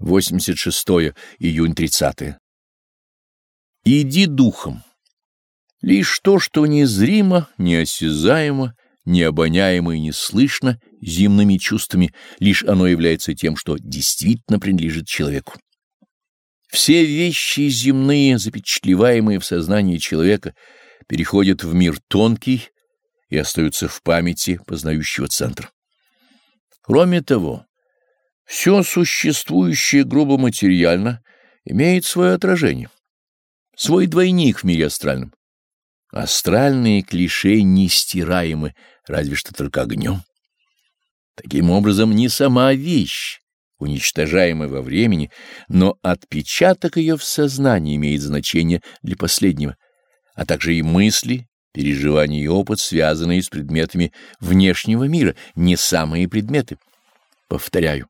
86 июнь 30 Иди духом. Лишь то, что незримо, неосязаемо, необоняемо и не слышно земными чувствами, лишь оно является тем, что действительно принадлежит человеку. Все вещи земные, запечатлеваемые в сознании человека, переходят в мир тонкий и остаются в памяти познающего центра. Кроме того, все существующее грубо материально имеет свое отражение, свой двойник в мире астральном. Астральные клише нестираемы, разве что только огнем. Таким образом, не сама вещь, уничтожаемая во времени, но отпечаток ее в сознании имеет значение для последнего, а также и мысли, переживания и опыт, связанные с предметами внешнего мира, не самые предметы. Повторяю,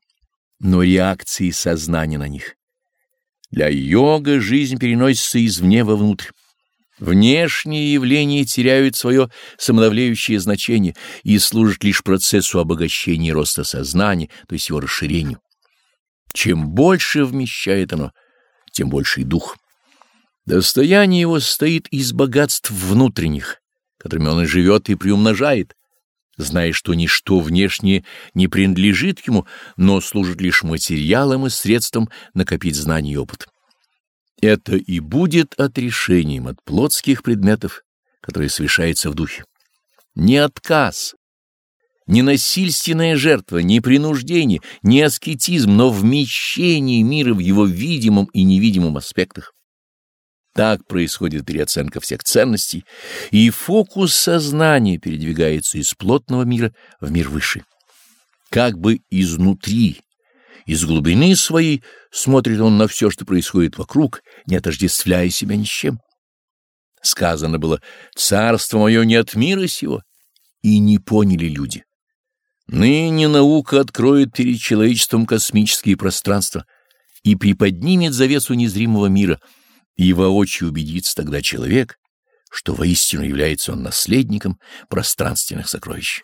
но реакции сознания на них. Для йога жизнь переносится извне вовнутрь. Внешние явления теряют свое самодавляющее значение и служат лишь процессу обогащения роста сознания, то есть его расширению. Чем больше вмещает оно, тем больше и дух. Достояние его состоит из богатств внутренних, которыми он и живет и приумножает, зная, что ничто внешнее не принадлежит ему, но служит лишь материалом и средством накопить знания и опыт. Это и будет отрешением от плотских предметов, которые совершается в духе. Не отказ, не насильственная жертва, не принуждение, не аскетизм, но вмещение мира в его видимом и невидимом аспектах. Так происходит переоценка всех ценностей, и фокус сознания передвигается из плотного мира в мир высший. Как бы изнутри, из глубины своей смотрит он на все, что происходит вокруг, не отождествляя себя ни с чем. Сказано было «Царство мое не от мира сего», и не поняли люди. Ныне наука откроет перед человечеством космические пространства и приподнимет завесу незримого мира — и воочию убедится тогда человек, что воистину является он наследником пространственных сокровищ.